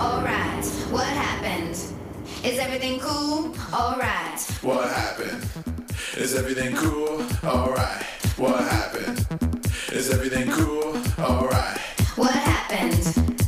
Alright, what happened? Is everything cool? Alright. What happened? Is everything cool? Alright. What happened? Is everything cool? Alright. What happened?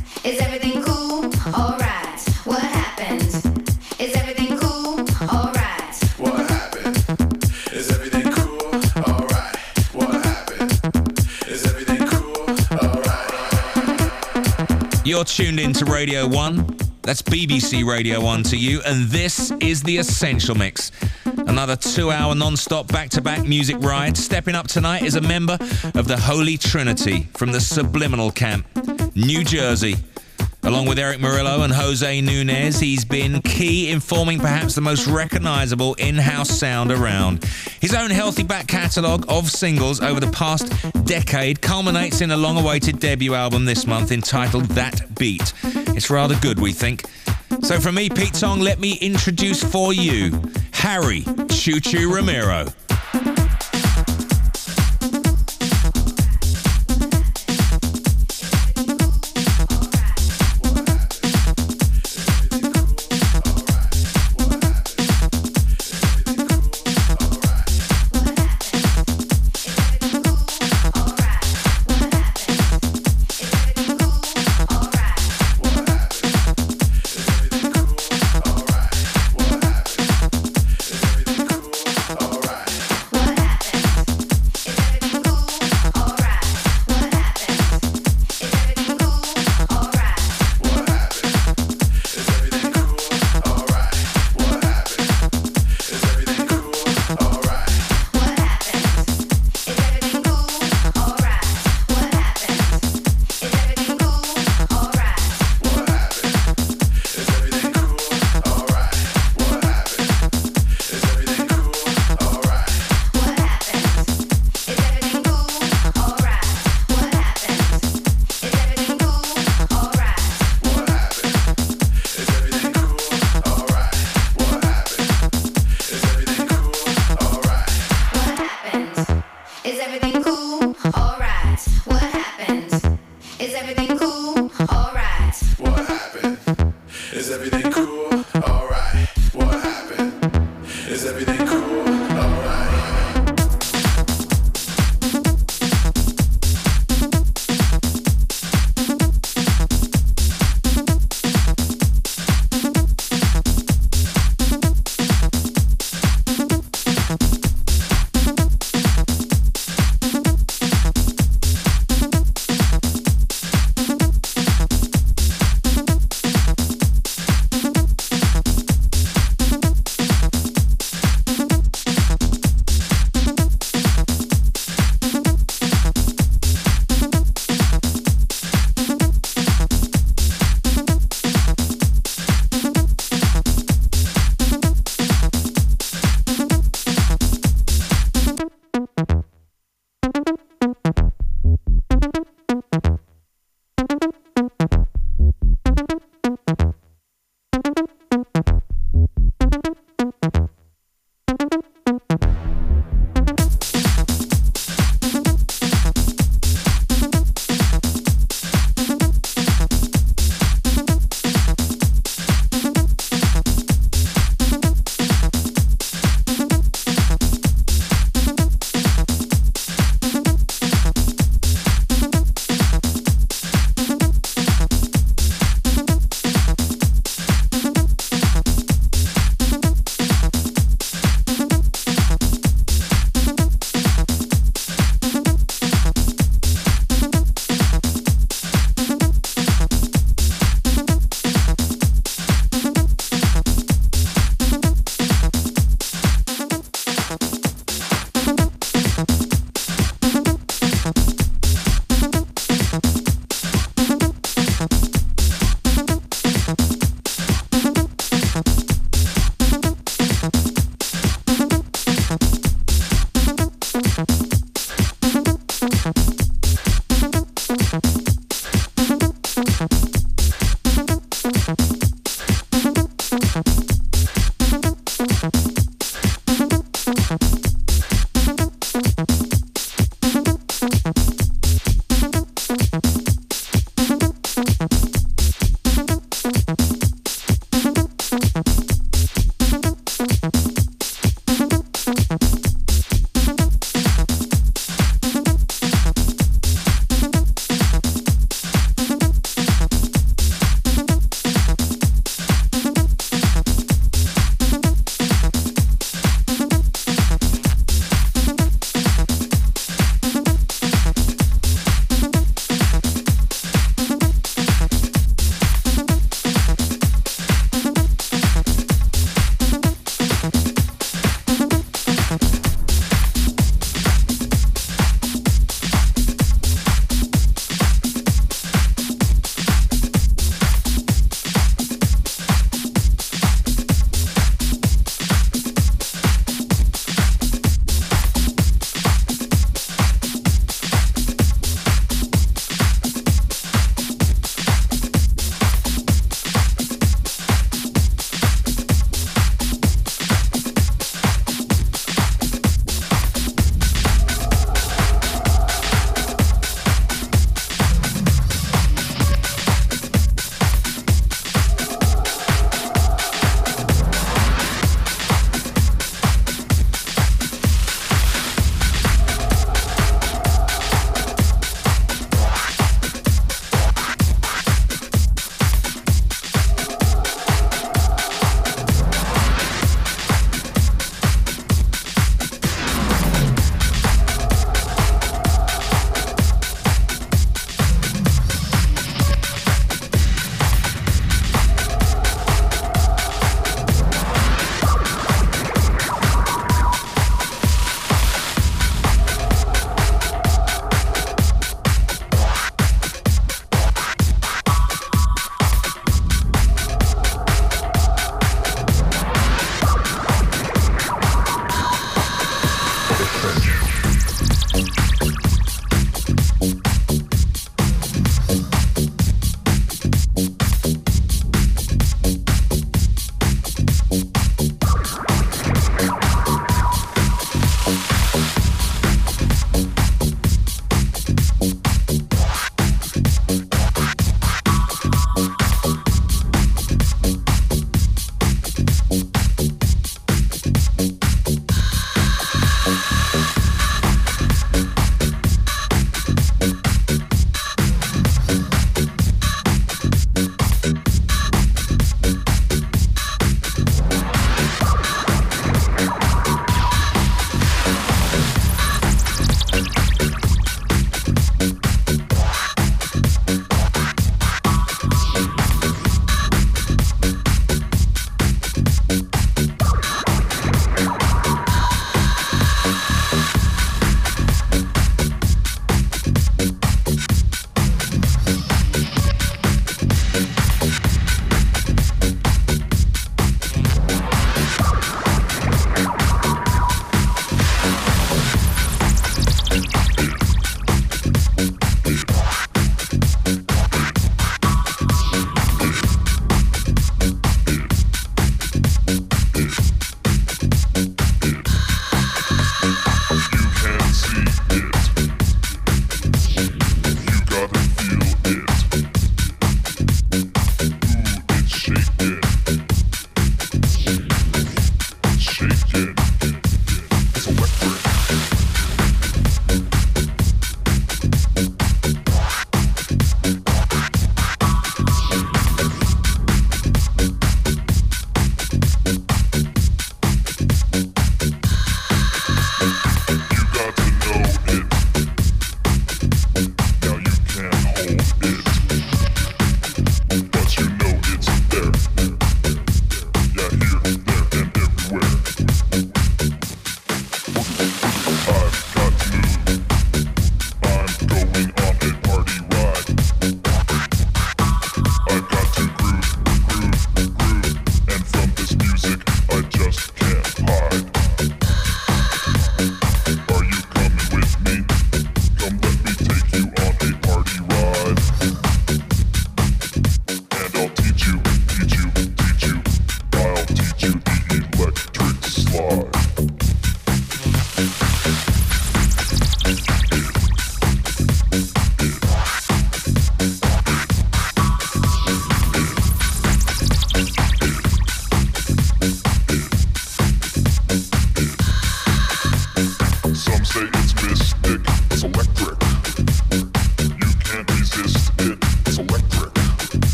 You're tuned in to Radio 1. That's BBC Radio 1 to you, and this is The Essential Mix. Another two hour non stop back to back music ride. Stepping up tonight is a member of the Holy Trinity from the Subliminal Camp, New Jersey. Along with Erick Morillo and Jose Nunez, he's been key in forming perhaps the most recognizable in house sound around. His own healthy back catalogue of singles over the past decade culminates in a long awaited debut album this month entitled That Beat. It's rather good, we think. So, from me, Pete Tong, let me introduce for you Harry Choo Choo Romero.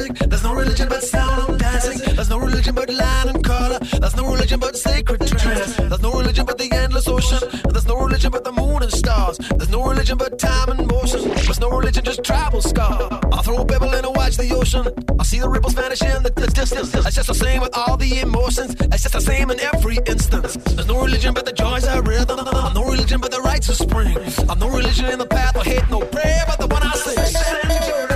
music. There's no religion but sound and dancing. There's no religion but land and color. There's no religion but sacred trance. There's no religion but the endless ocean. And there's no religion but the moon and stars. There's no religion but time and motion. There's no religion, just tribal scar. I throw a pebble and I watch the ocean. I see the ripples vanish in the, distance. It's just the same with all the emotions. It's just the same in every instance. There's no religion but the joys I rhythm. I'm no religion but the rites of spring. I'm no religion in the path or hate, no prayer but the one I sing.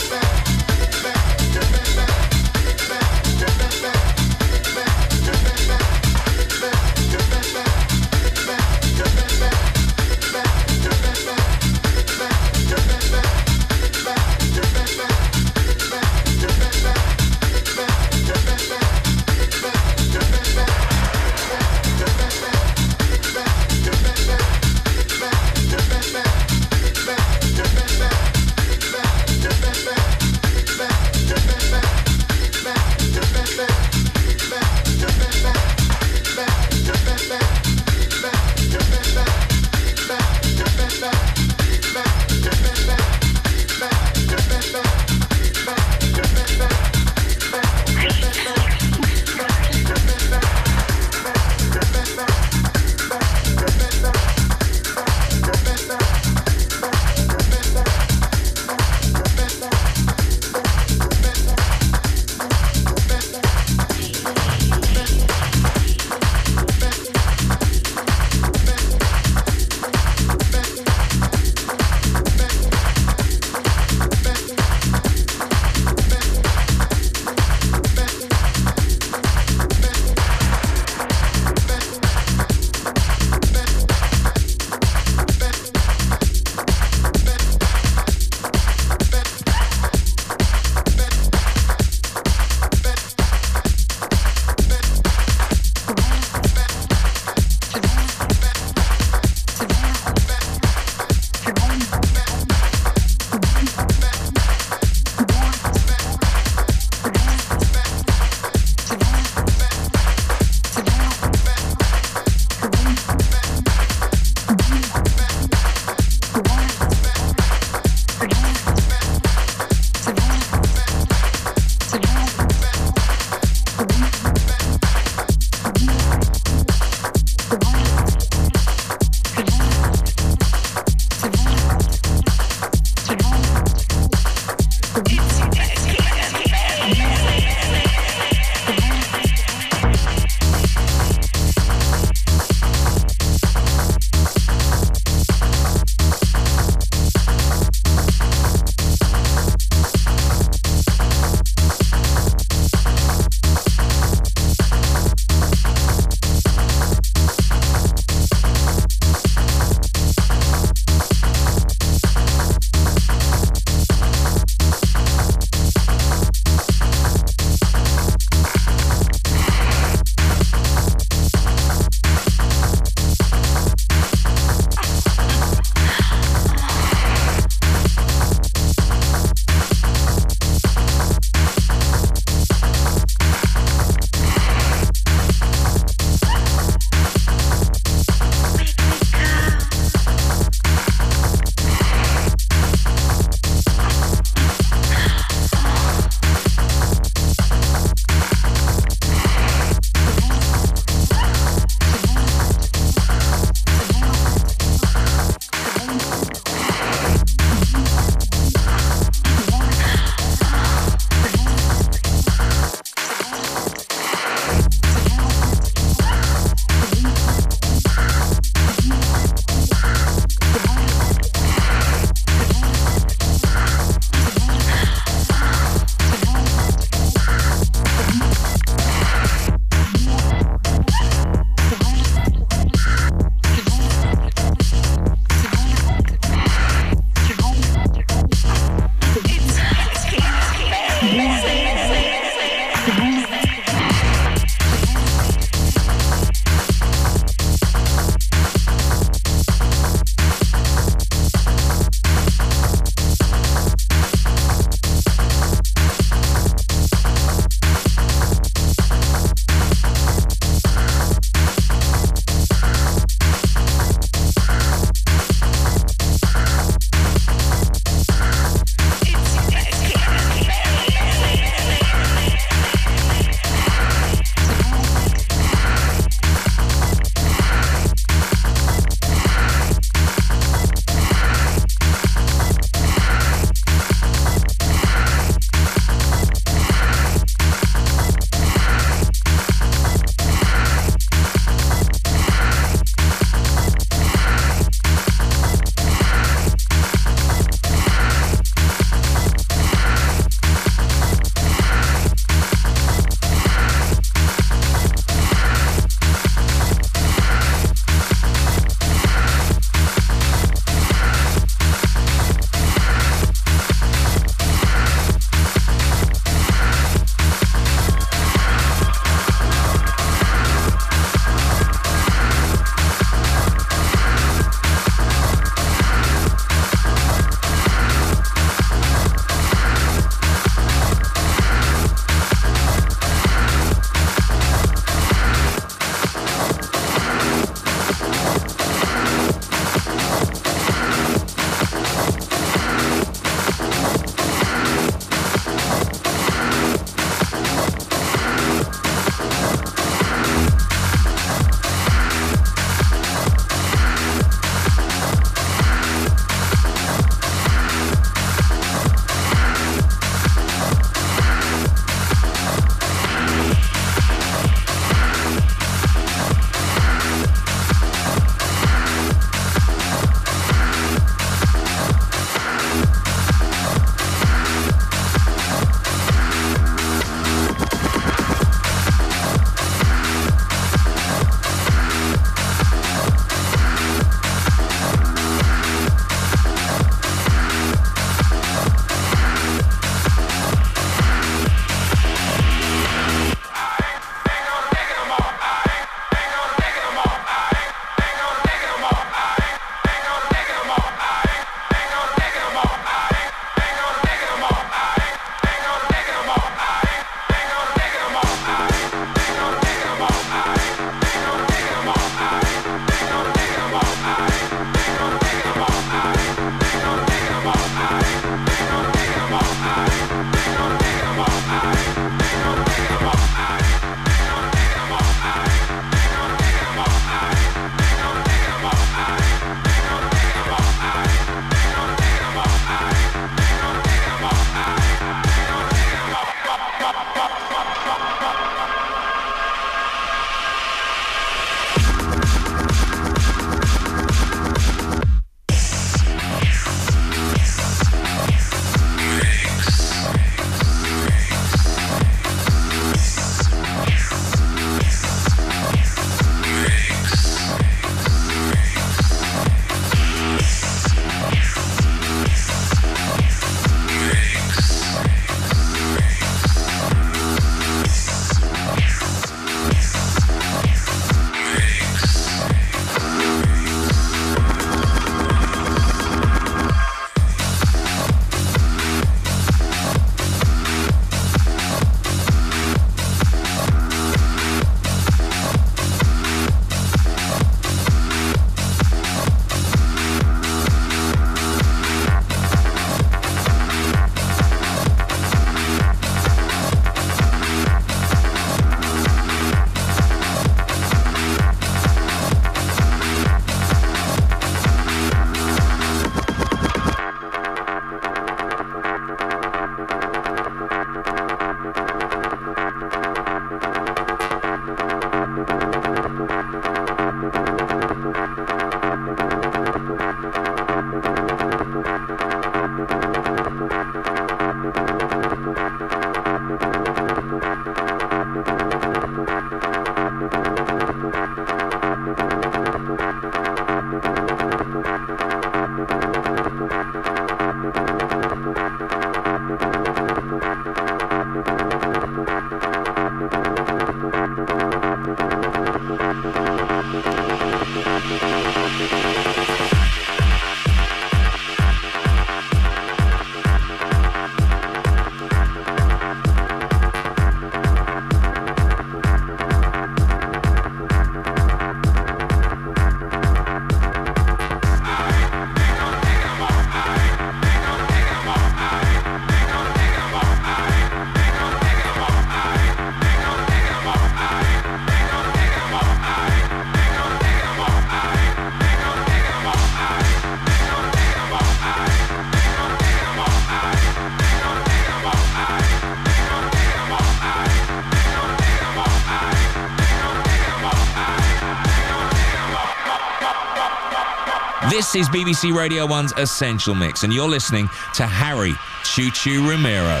This is BBC Radio 1's Essential Mix, and you're listening to Harry Choo Choo Romero.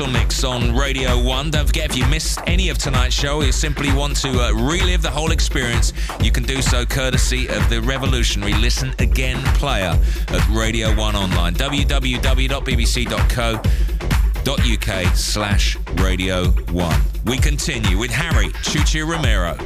Essential Mix on Radio 1. Don't forget, if you missed any of tonight's show or you simply want to uh, relive the whole experience, you can do so courtesy of the revolutionary Listen Again player at Radio 1 Online. www.bbc.co.uk slash Radio 1. We continue with Harry Choo Choo Romero.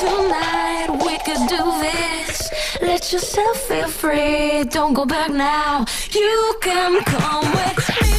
tonight we could do this. Let yourself feel free don't go back now. You can come with me.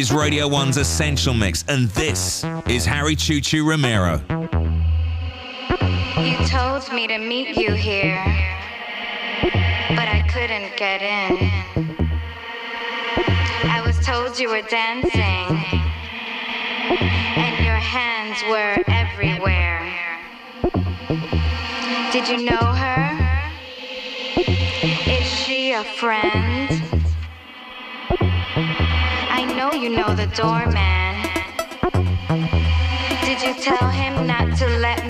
Is Radio 1's Essential Mix, and this is Harry Choo Choo Romero. You told me to meet you here, but I couldn't get in. I was told you were dancing, and your hands were everywhere. Did you know her? Is she a friend? You know the doorman. Did you tell him not to let me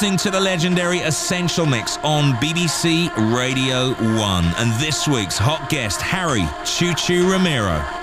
listening to the legendary Essential Mix on BBC Radio 1. And this week's hot guest, Harry Choo Choo Romero.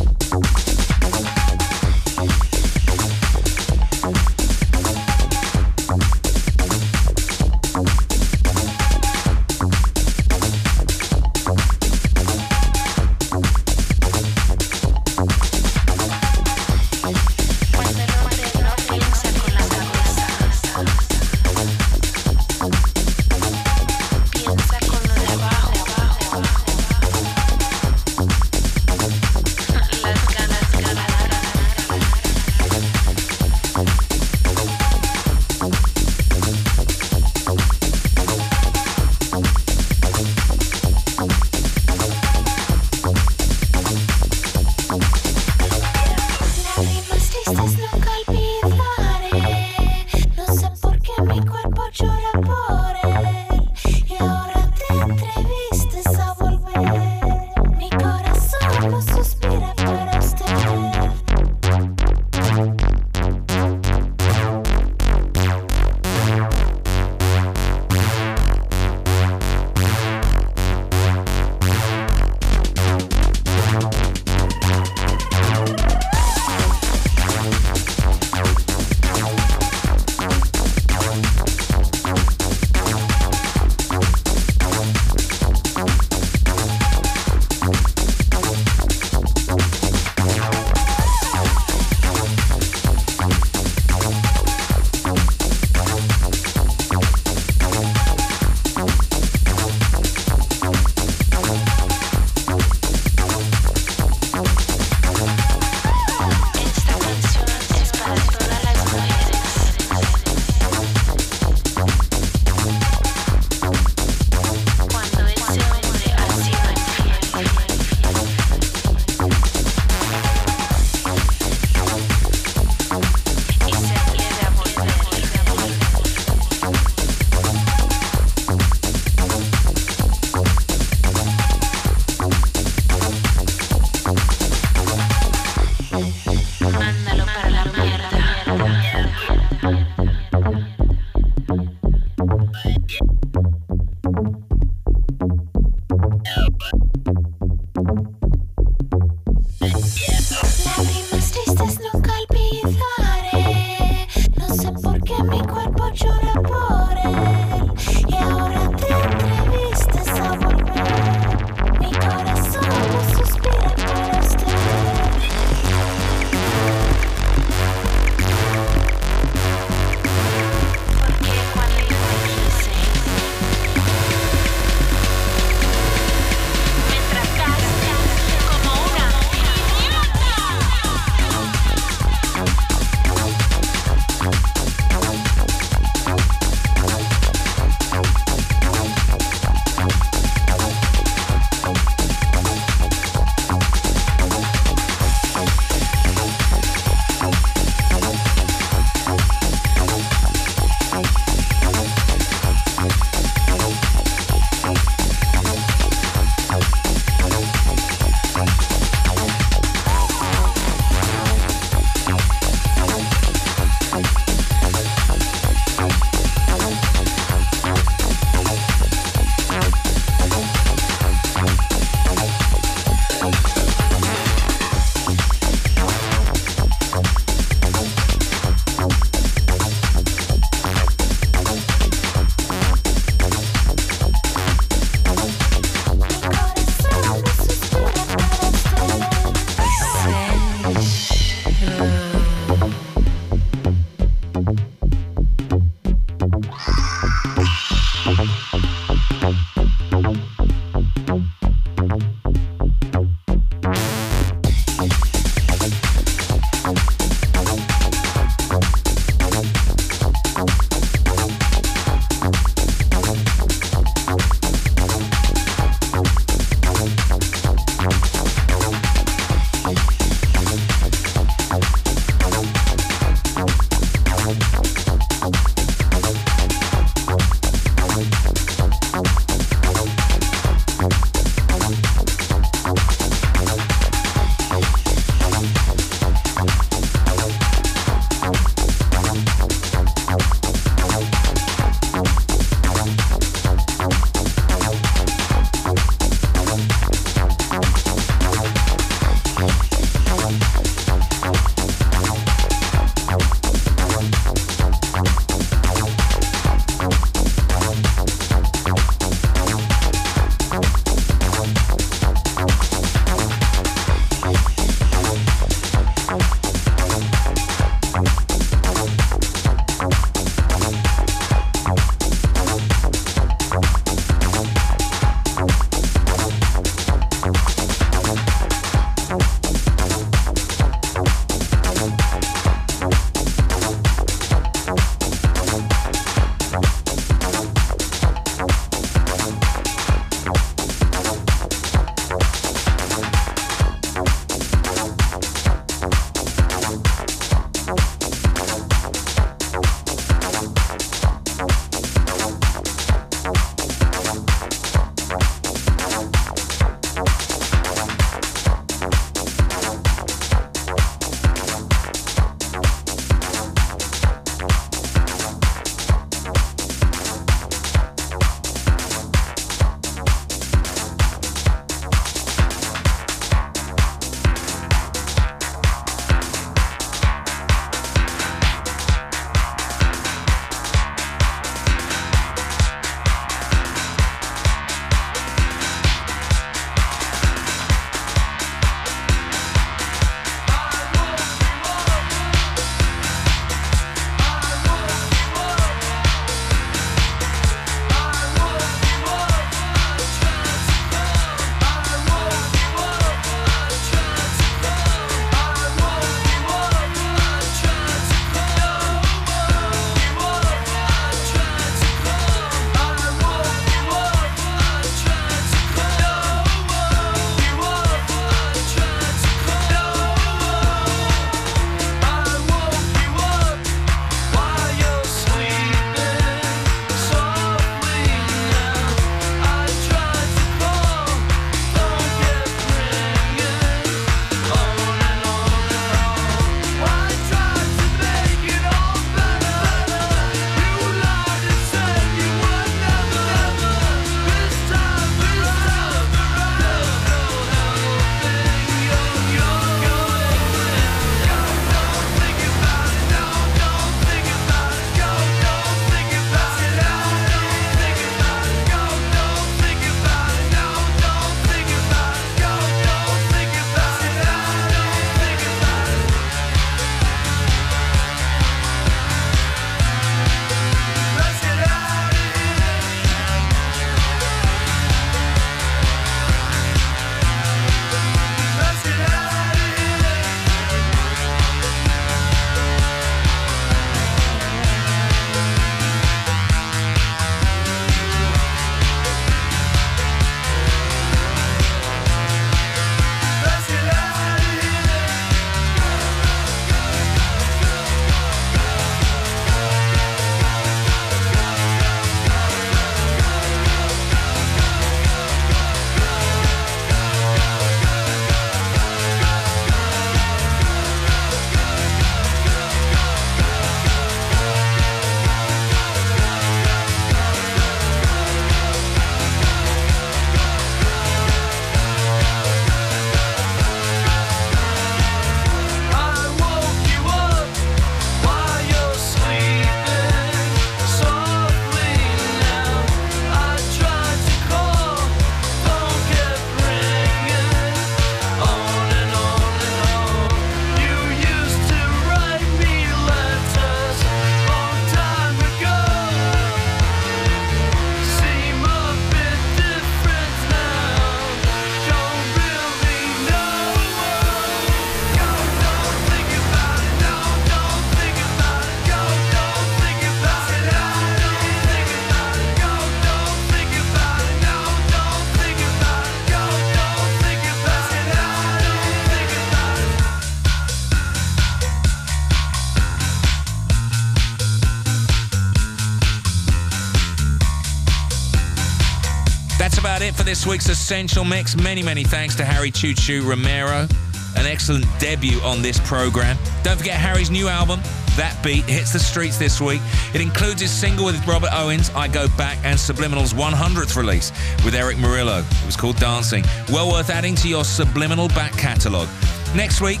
This week's Essential Mix. Many, many thanks to Harry Choo Choo Romero. An excellent debut on this program. Don't forget Harry's new album, That Beat, hits the streets this week. It includes his single with Robert Owens, I Go Back, and Subliminal's 100th release with Erick Morillo. It was called Dancing. Well worth adding to your Subliminal back catalogue. Next week,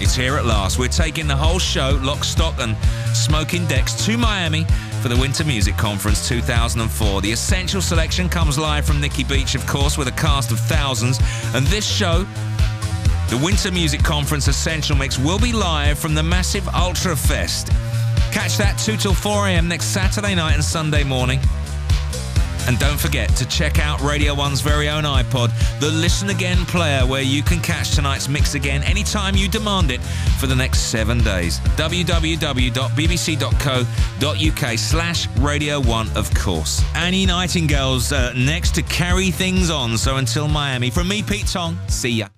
it's here at last. We're taking the whole show, lock, stock, and smoking decks to Miami for the Winter Music Conference 2004. The Essential Selection comes live from Nikki Beach, of course, with a cast of thousands. And this show, the Winter Music Conference Essential Mix, will be live from the massive Ultra Fest. Catch that 2 till 4 a.m. next Saturday night and Sunday morning. And don't forget to check out Radio 1's very own iPod, the Listen Again player, where you can catch tonight's mix again anytime you demand it for the next seven days. www.bbc.co.uk slash Radio 1, of course. Annie Nightingale's uh, next to carry things on. So until Miami, from me, Pete Tong, see ya.